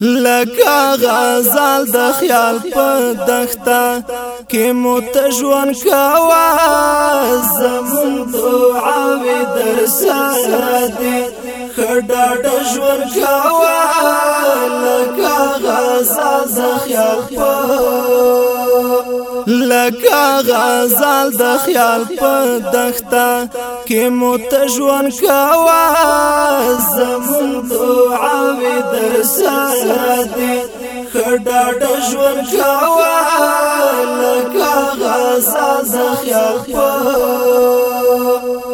لکه غزال د خیال په دښتا کې متجوان کوا زمون دعا وی در سره دې خډاډ ژوند کوا لکه غزال د خیال په لکا غزال د خیال په دښتا کې موت ژوند کاوه زمون دعا وې در سره دې خډاډ ژوند کاوه لکا غزال د خیال په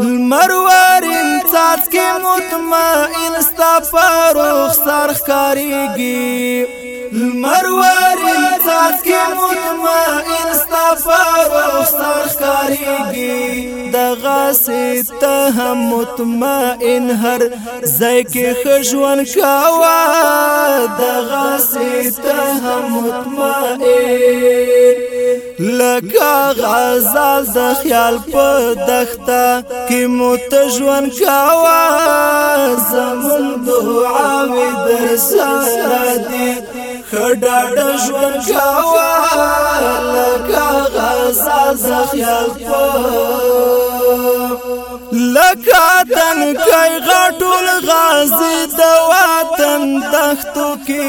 المروارین سات کې مطمئن ستا فاروق سر خاريږي المروارین جنت کې مطمئن استفاروخ ستخکاریږي دغه سته هم مطمئن هر ځای کې خژون کاوه دغه سته هم مطمئن لکه غزال د خیال په دښته کې موت ژوند کاوه زمون دعا وې در سره دي کډاډ ژوند کاوه لکه غزاز خیال په لکه تن کای غټول غازی د وطن تختو کې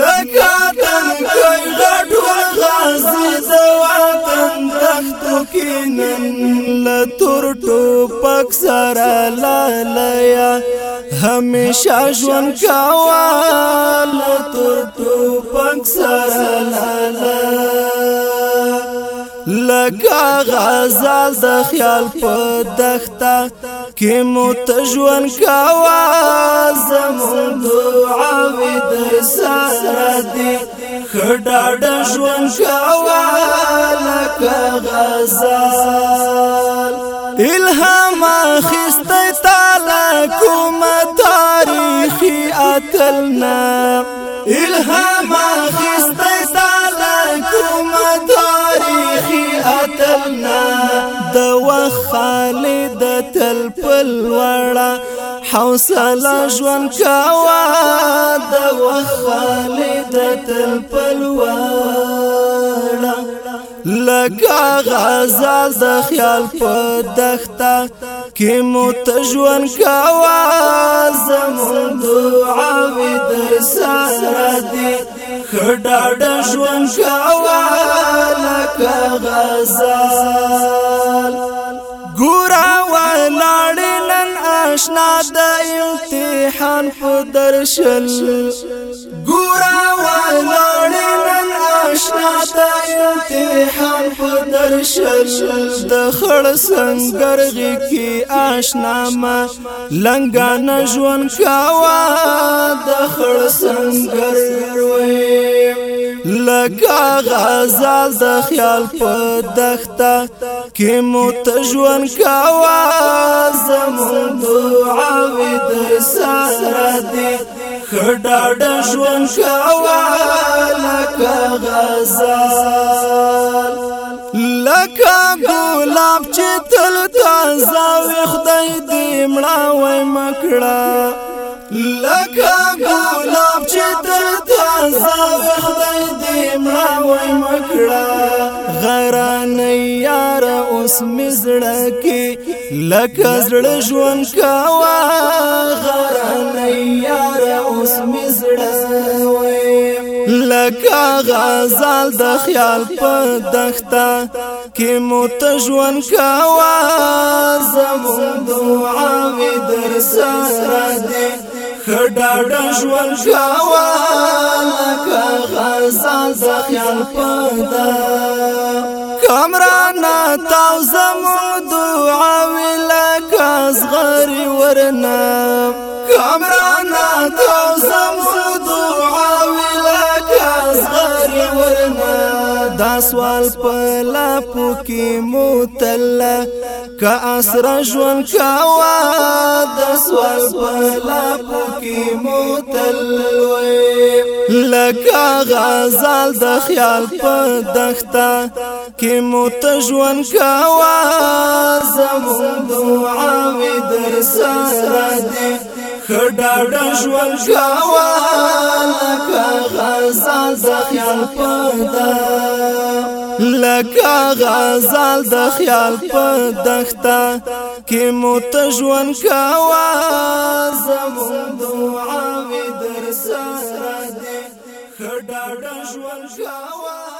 لکه تن کای غټول غازی د وطن تختو کې تر ټوپک سره لالیا همیشه ژوند کاوال تر ټوپک سره لالیا لکه غزال د خیال په دښته کې مو تجوان کاوه زمون دعا وې د سره دې خډاډ ژوند کاوه لکه غزال الهام خسته تعالی کوم تاريخي اتلنا الهام خسته تعالی کوم تاريخي اتلنا نا خالد وخالد تل پل وړه حوصله ژوند کاوه د تل لکا غزال د خیال په دښتا کې مو تجوان کاوا زمون دعا وی در سره دی خډاډ ژوند کاوا لکا غزال ګورا ولاړې نن آشنا د امتحان په درشل ګورا ولاړې هم په درشل د خړ سنگر کې آشنا ما لنګان ژوند کاوا د خړ سنگر وې لگا غزال د خیال په دخته کې مو تجوان کاوا زمون دعا وې در سره دې خډاډ ژوند کاوا لکه غزال لاف چې تل تازه وي خدای دې مړه وای مکړه لکه ګلاب چې تل تازه وي خدای دې مړه وای مکړه غران یار اوس مزړه کې لکه زړه ژوند کاوه غران یار اوس مزړه لکا غزال د خیال په دښتا کې متجون کوا زمون دعا وی در سره دې خډاډ ژوند کوا لکا غزال د خیال په دښتا کمران تاو زمون دعا وی لکا صغری ورنا کمران تاو دا سوال په لا پوکي موتل کا اسر ژوند کاوا دا سوال په لا پوکي موتل لکه غزال د خیال په دښتا کې موت ژوند کاوا زمو دعا و در سره خډاډ ژوند ژوند غزال د خیال پدا لکه غزال د خیال په دښتا کې مو ته ژوند کاوه زمون دعا وې در سره دې خډاډ ژوند ژوند